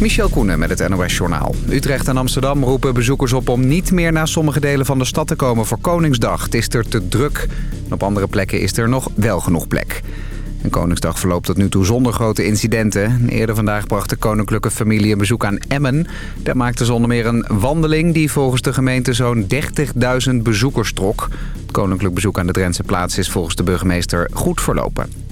Michel Koenen met het NOS-journaal. Utrecht en Amsterdam roepen bezoekers op om niet meer naar sommige delen van de stad te komen voor Koningsdag. Het is er te druk. op andere plekken is er nog wel genoeg plek. En Koningsdag verloopt tot nu toe zonder grote incidenten. Eerder vandaag bracht de koninklijke familie een bezoek aan Emmen. Daar maakten ze onder meer een wandeling die volgens de gemeente zo'n 30.000 bezoekers trok. Het koninklijk bezoek aan de Drentse plaats is volgens de burgemeester goed verlopen.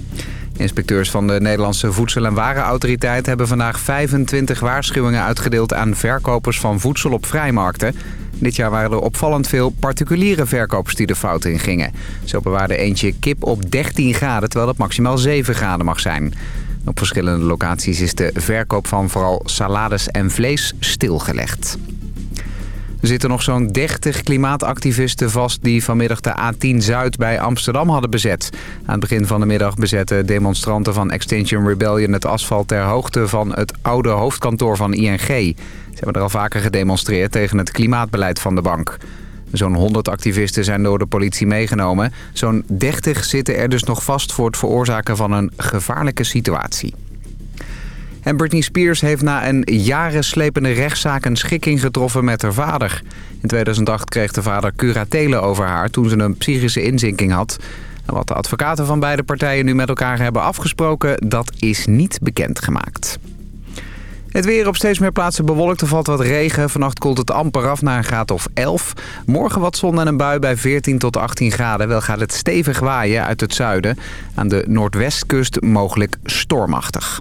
Inspecteurs van de Nederlandse Voedsel- en Warenautoriteit hebben vandaag 25 waarschuwingen uitgedeeld aan verkopers van voedsel op vrijmarkten. Dit jaar waren er opvallend veel particuliere verkopers die de fout in gingen. Zo bewaarde eentje kip op 13 graden, terwijl het maximaal 7 graden mag zijn. Op verschillende locaties is de verkoop van vooral salades en vlees stilgelegd. Er zitten nog zo'n 30 klimaatactivisten vast die vanmiddag de A10 Zuid bij Amsterdam hadden bezet. Aan het begin van de middag bezetten demonstranten van Extinction Rebellion het asfalt ter hoogte van het oude hoofdkantoor van ING. Ze hebben er al vaker gedemonstreerd tegen het klimaatbeleid van de bank. Zo'n 100 activisten zijn door de politie meegenomen. Zo'n 30 zitten er dus nog vast voor het veroorzaken van een gevaarlijke situatie. En Britney Spears heeft na een jaren slepende rechtszaak een schikking getroffen met haar vader. In 2008 kreeg de vader curatele over haar toen ze een psychische inzinking had. Wat de advocaten van beide partijen nu met elkaar hebben afgesproken, dat is niet bekendgemaakt. Het weer op steeds meer plaatsen bewolkt. Er valt wat regen. Vannacht koelt het amper af naar een graad of 11. Morgen wat zon en een bui bij 14 tot 18 graden. Wel gaat het stevig waaien uit het zuiden. Aan de noordwestkust mogelijk stormachtig.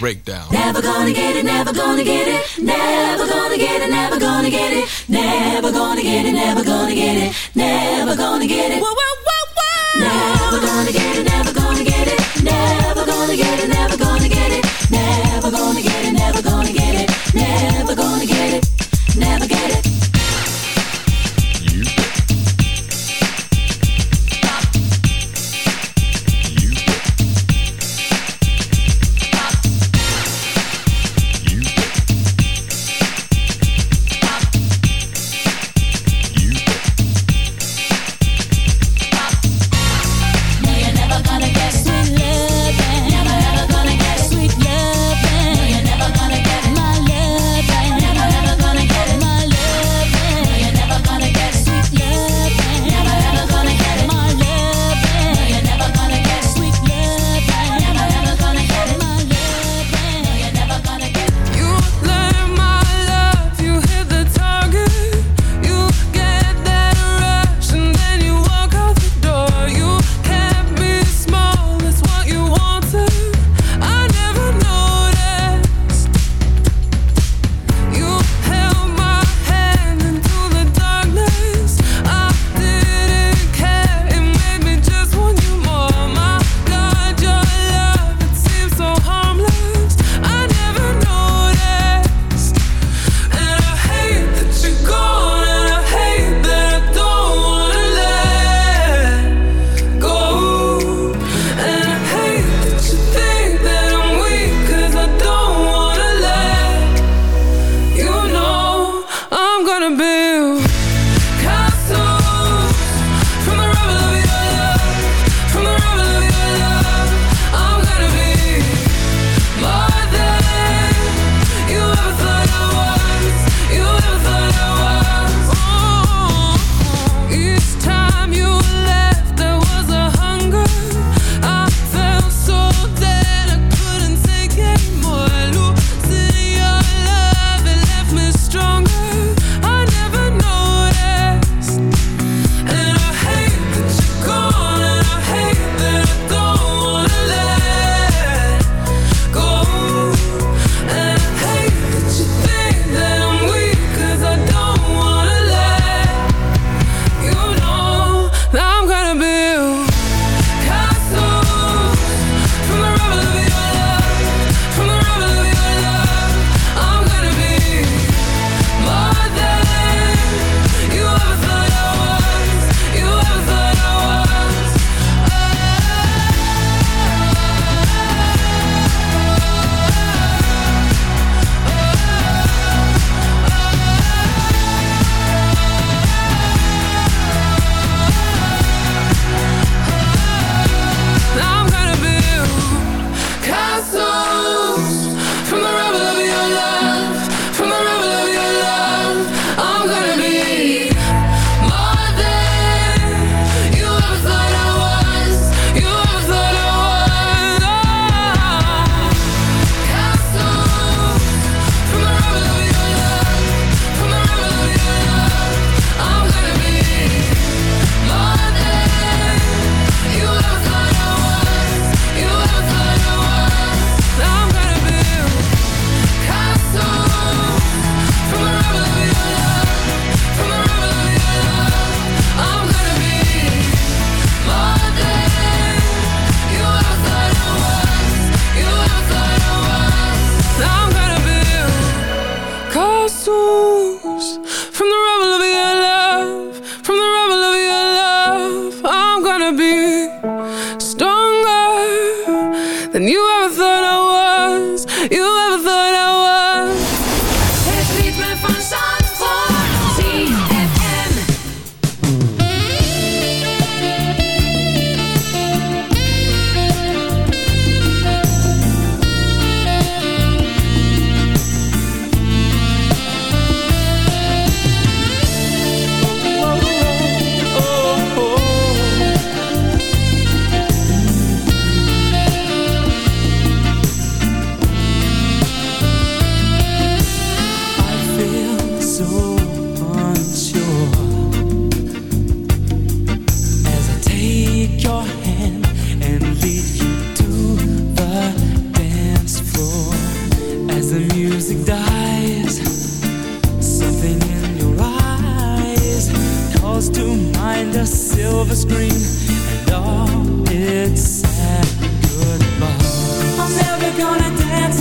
Breakdown.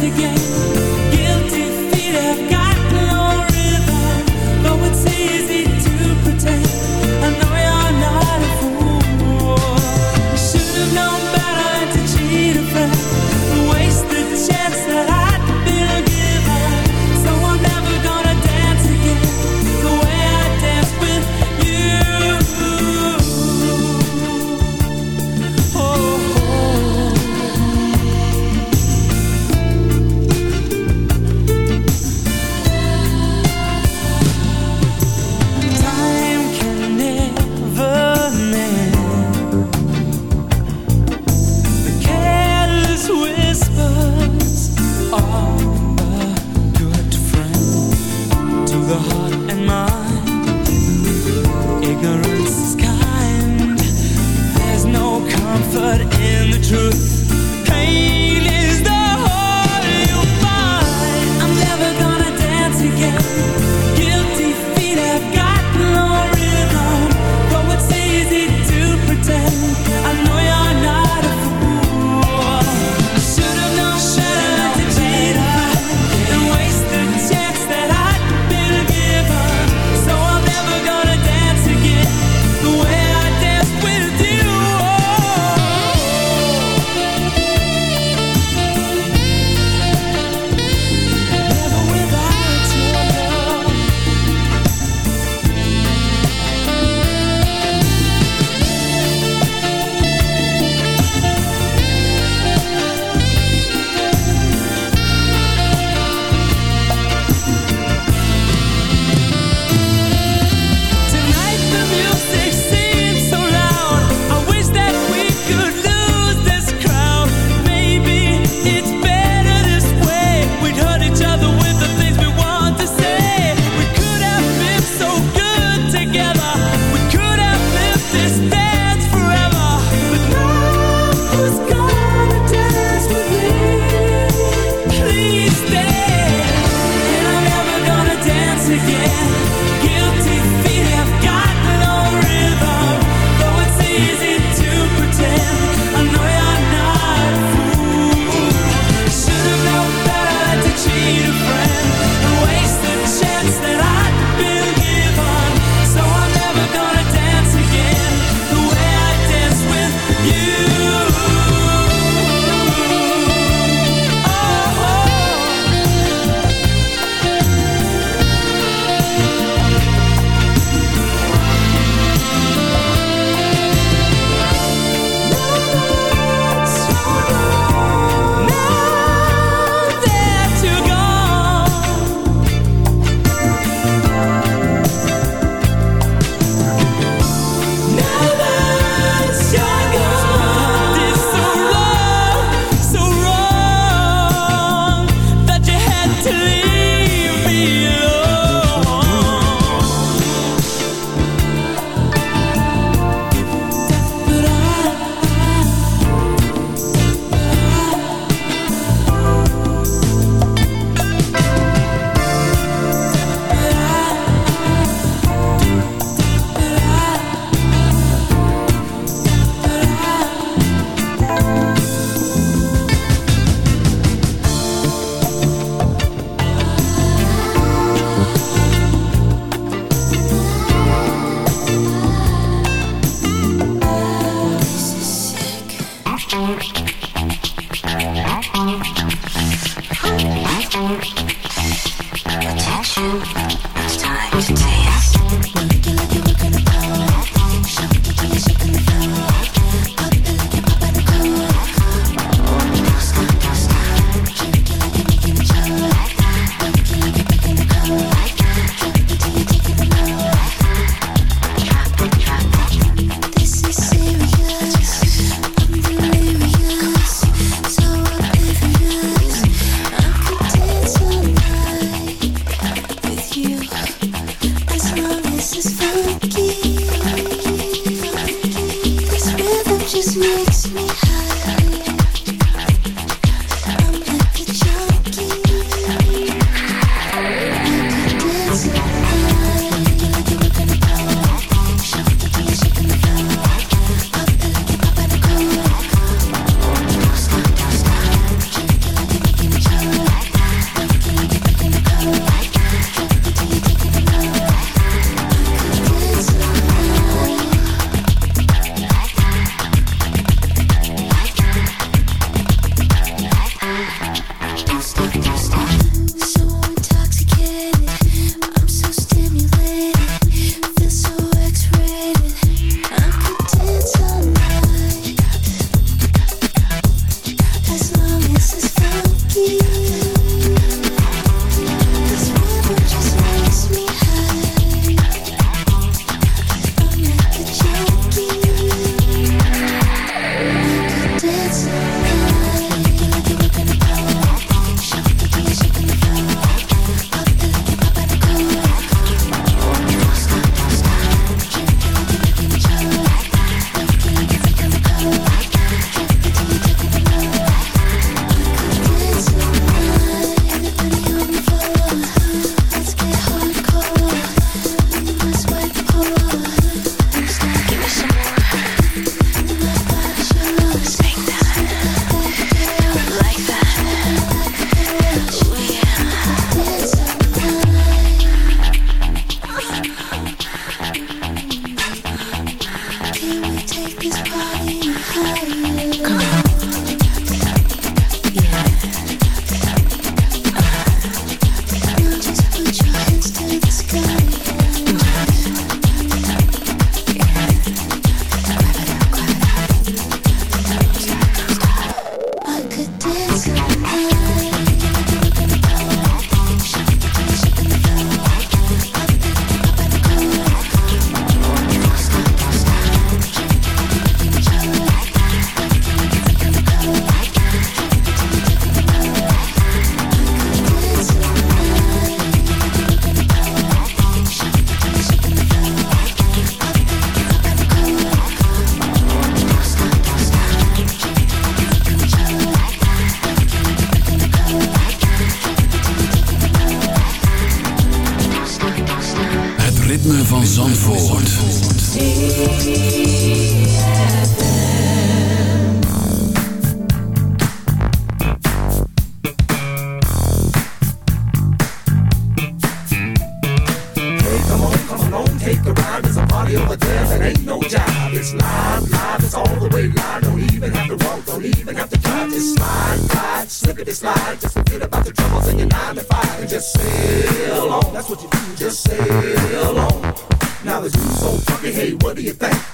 again. it slide. Just forget about the troubles and your nine to five and just sail on. That's what you do. Just sail on. Now the dude's so funky. Hey, what do you think?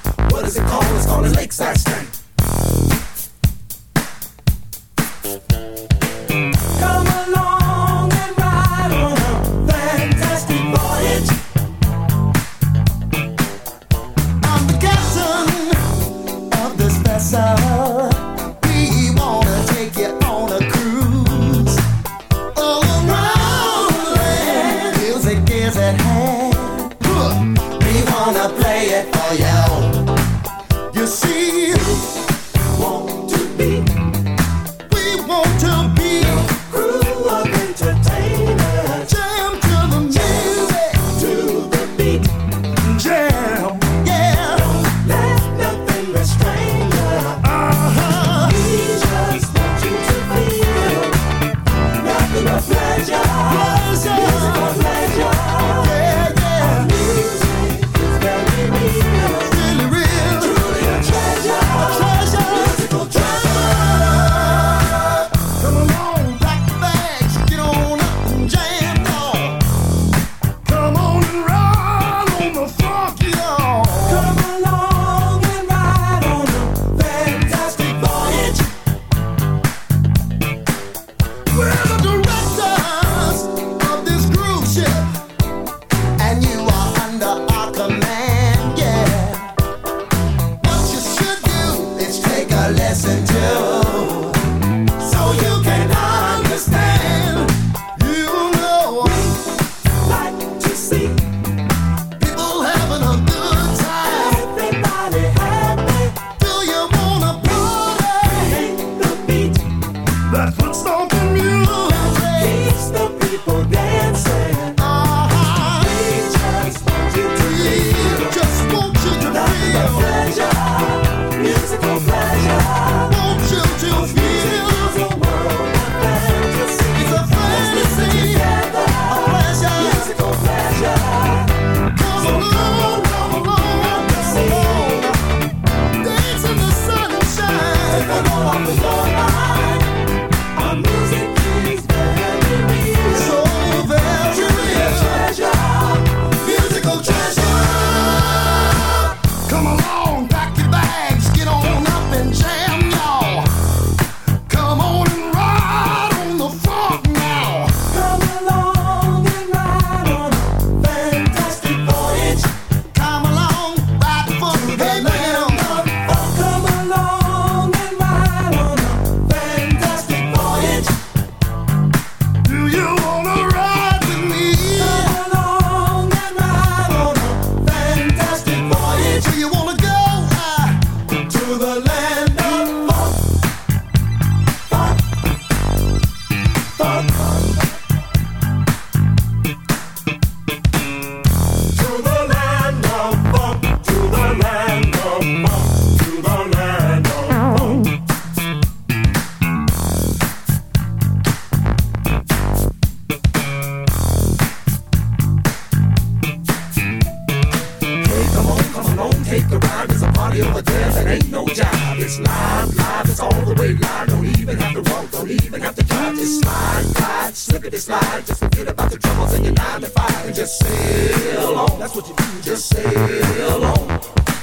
it slide. Just forget about the troubles and your nine to five and just sail on. That's what you do, just sail on.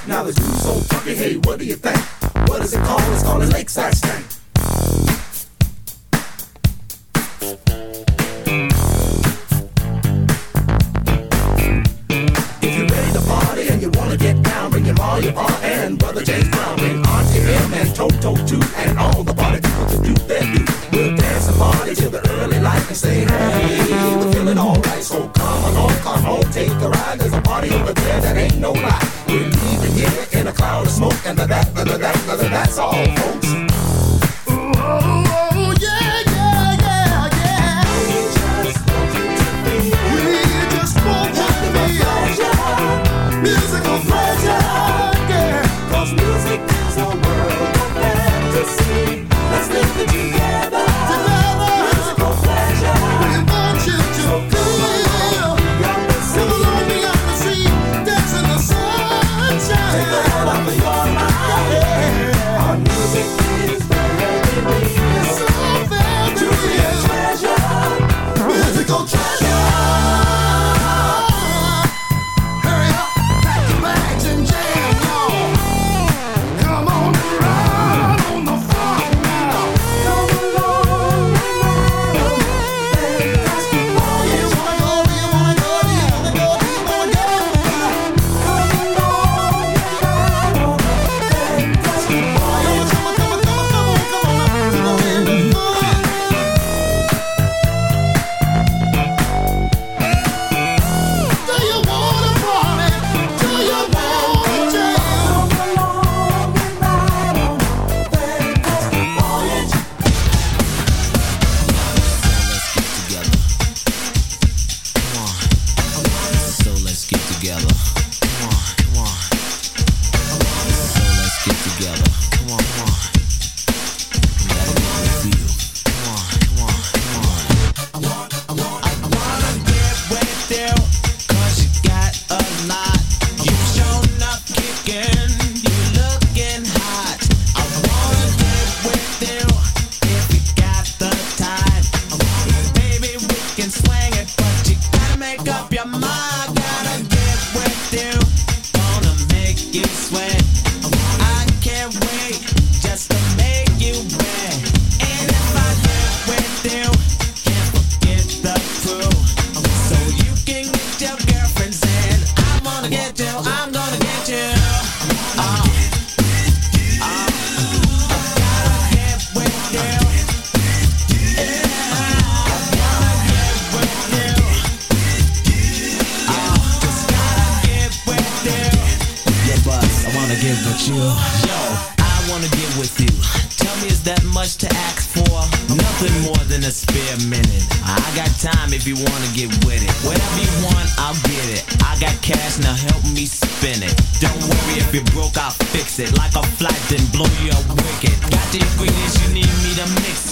Now the dude's so funky, hey, what do you think?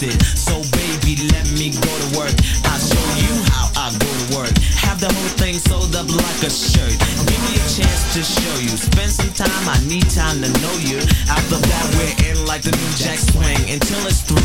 So baby, let me go to work. I'll show you how I go to work. Have the whole thing sold up like a shirt. Give me a chance to show you. Spend some time, I need time to know you. After that, we're in like the new jack swing until it's through.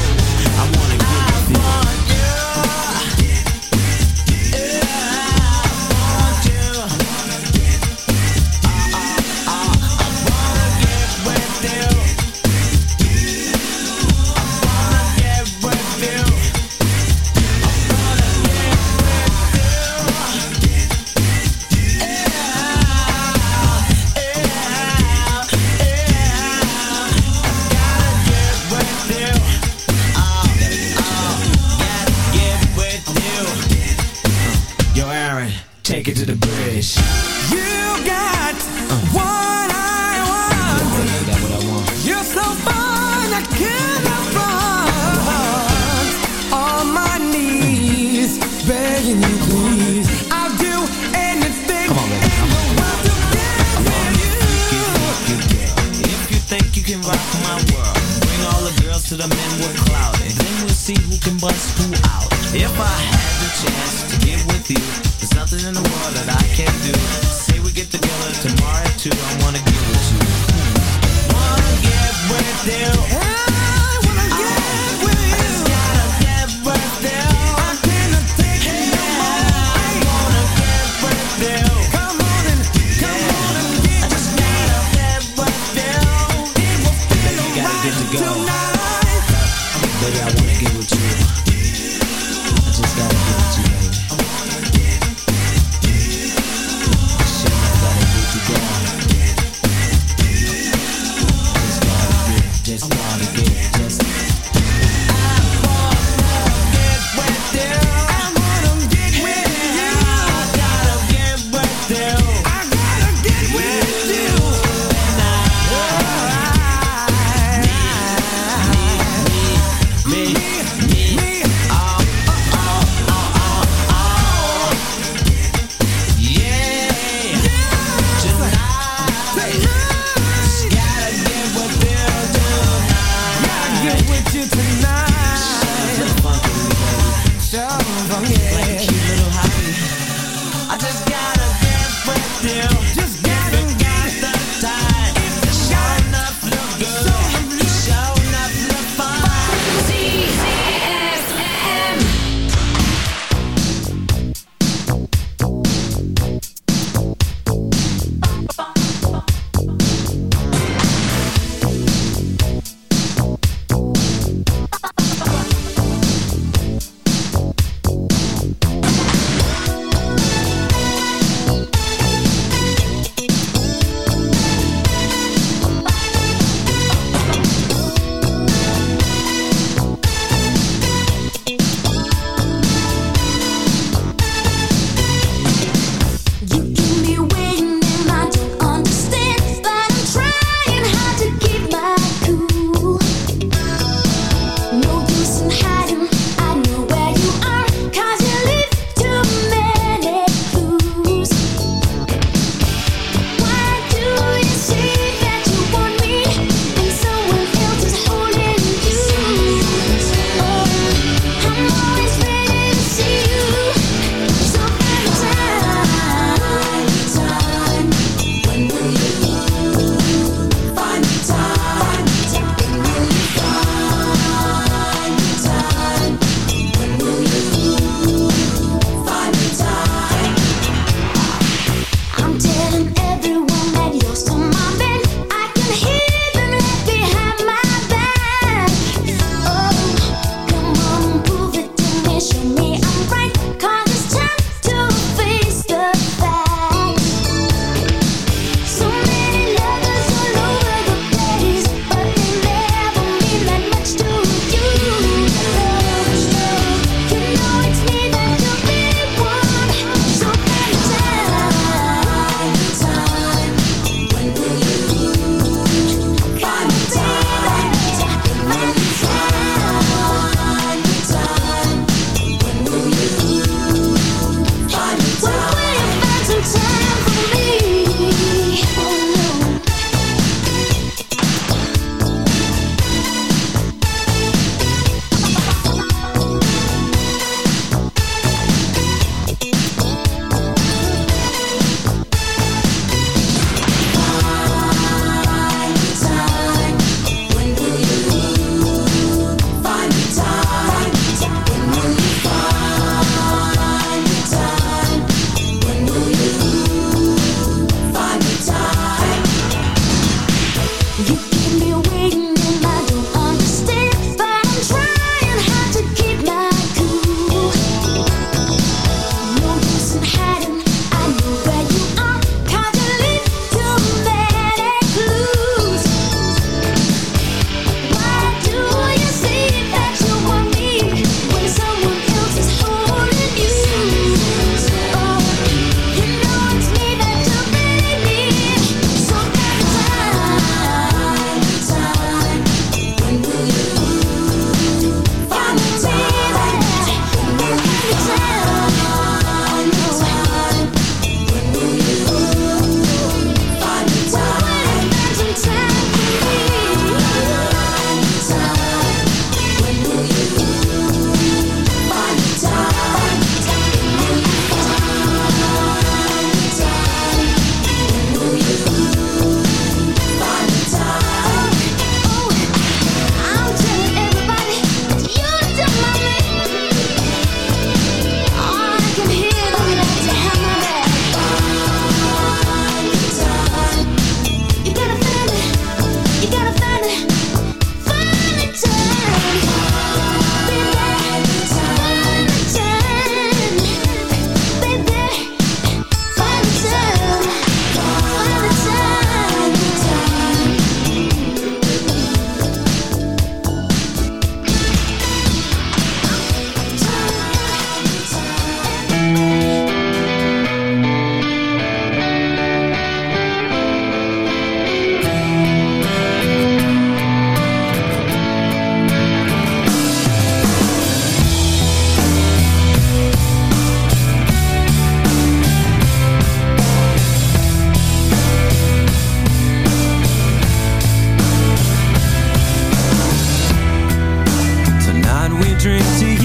drink to you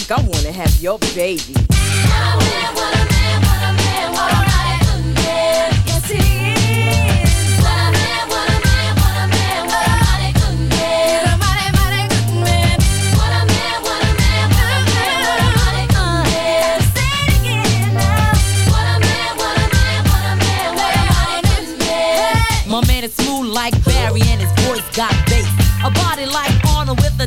Think I wanna have your baby. Man, what a man, what a man, what a good man. Yes, he is. What a man, what a man, what a man, what a good man. What a man, what a man, what a man, what a good man. Say it again now. What a man, what a man, what a man, what a good man. My man is smooth like Barry and his voice got bass. A body like Arnold with a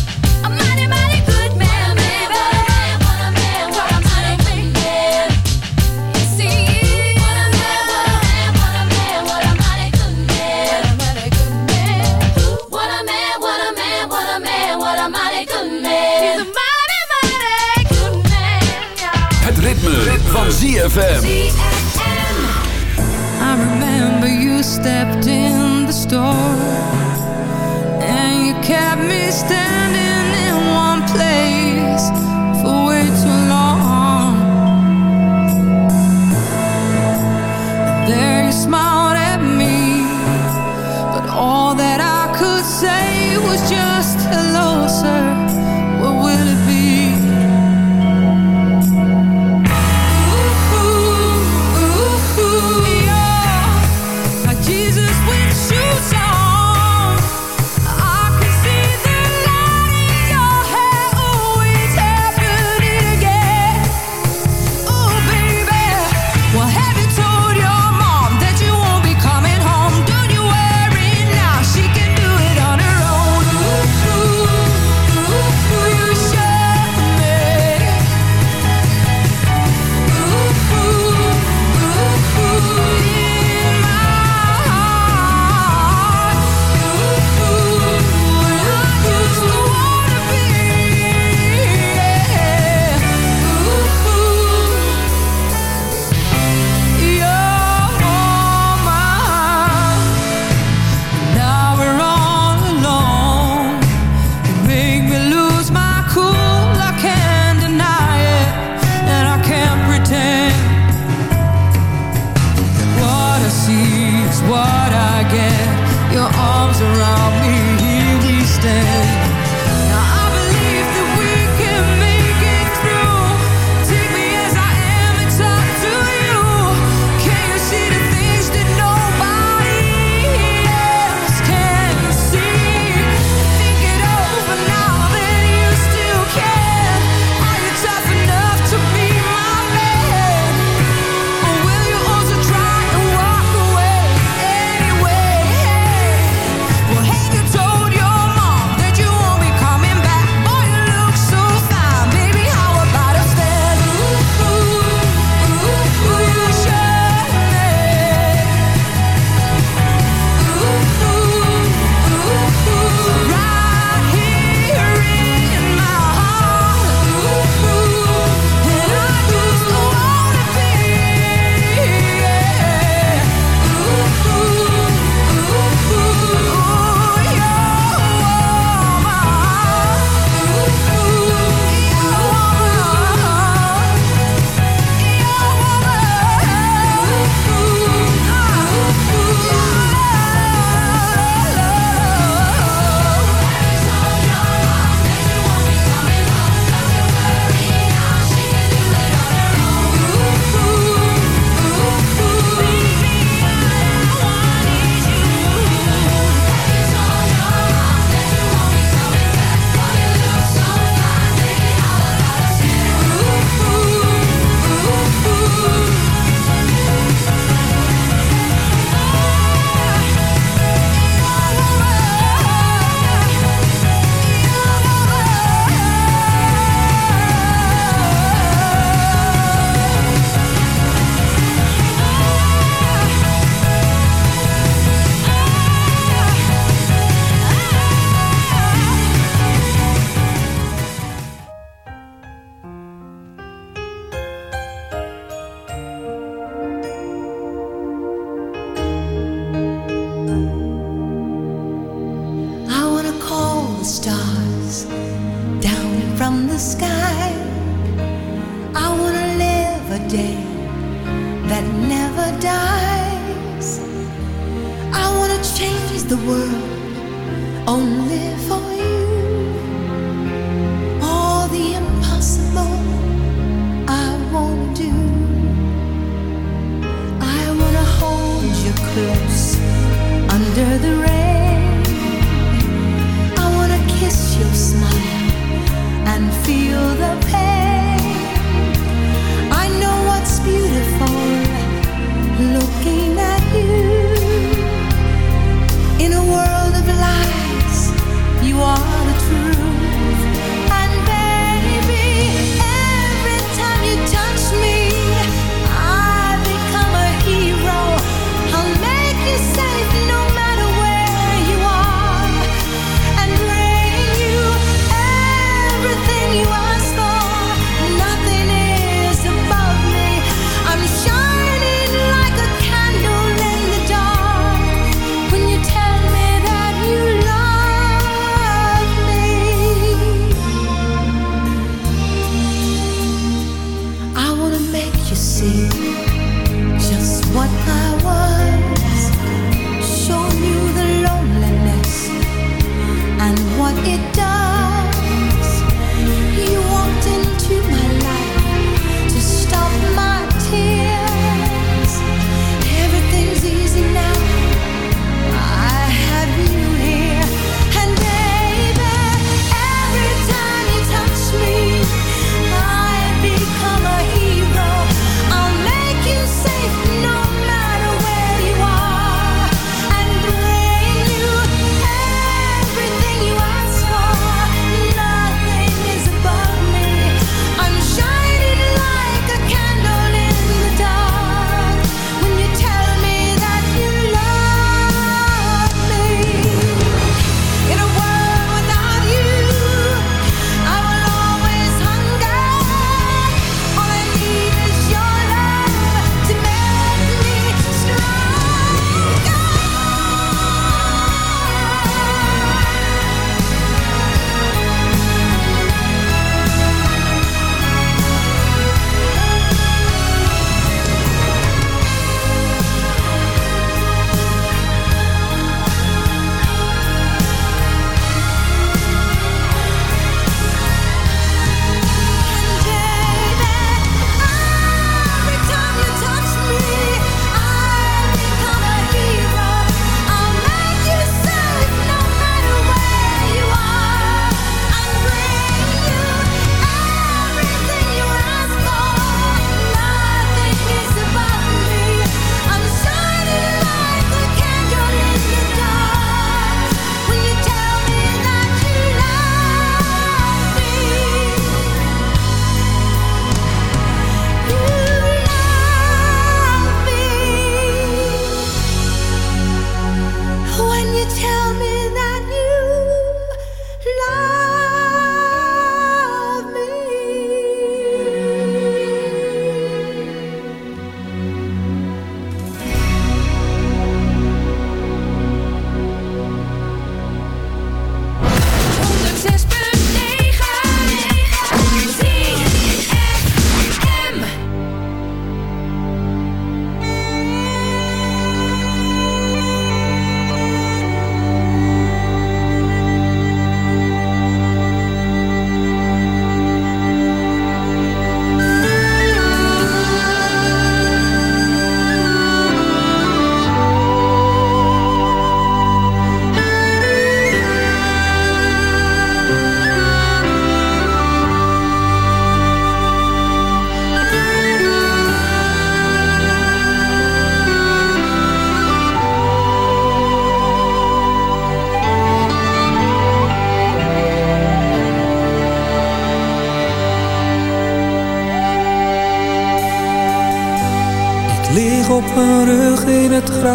van ZFM. I remember you stepped in the store and you kept me standing in one place for way too long. There you smiled at me, but all that I could say was just hello, sir.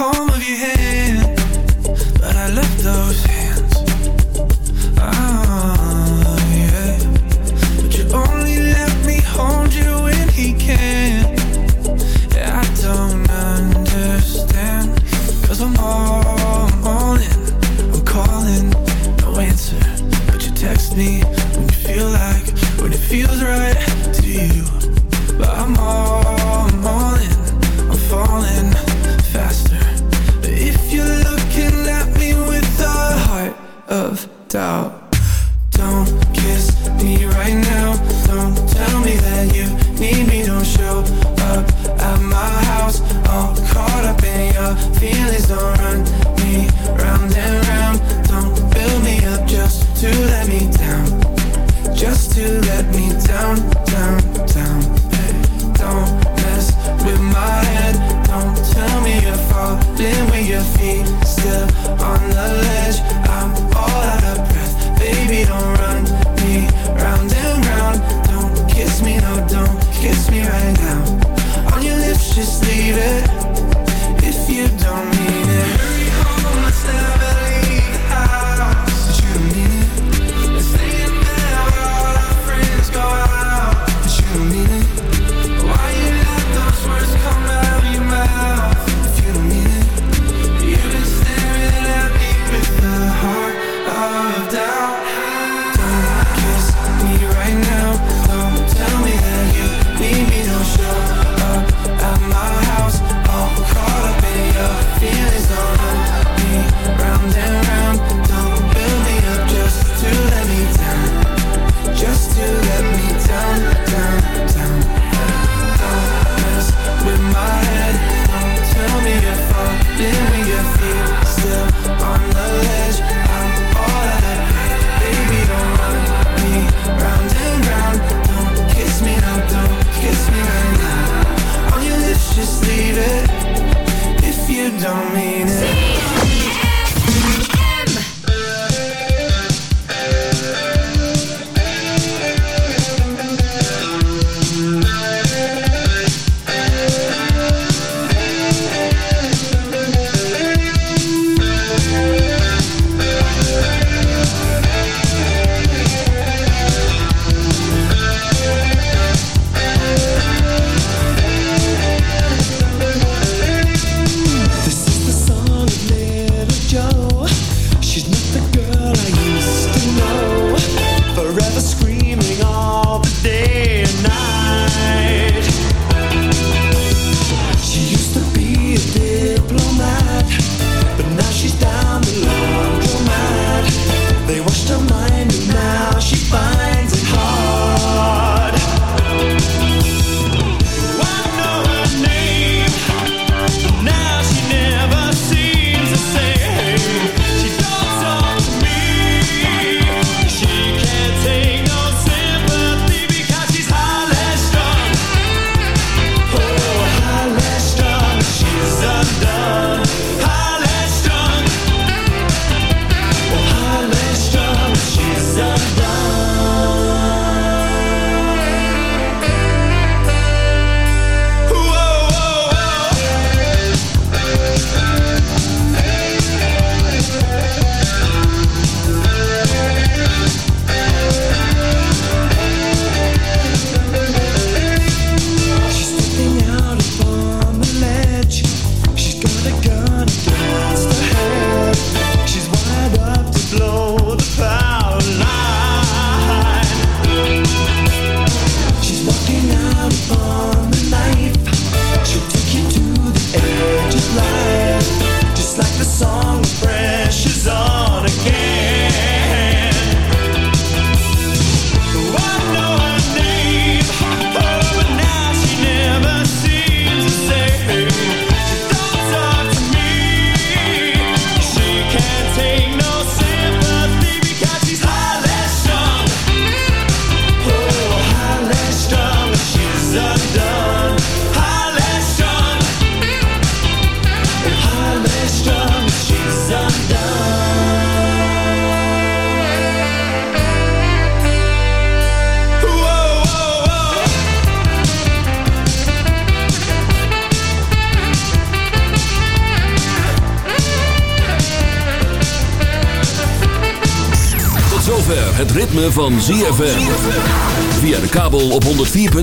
In down.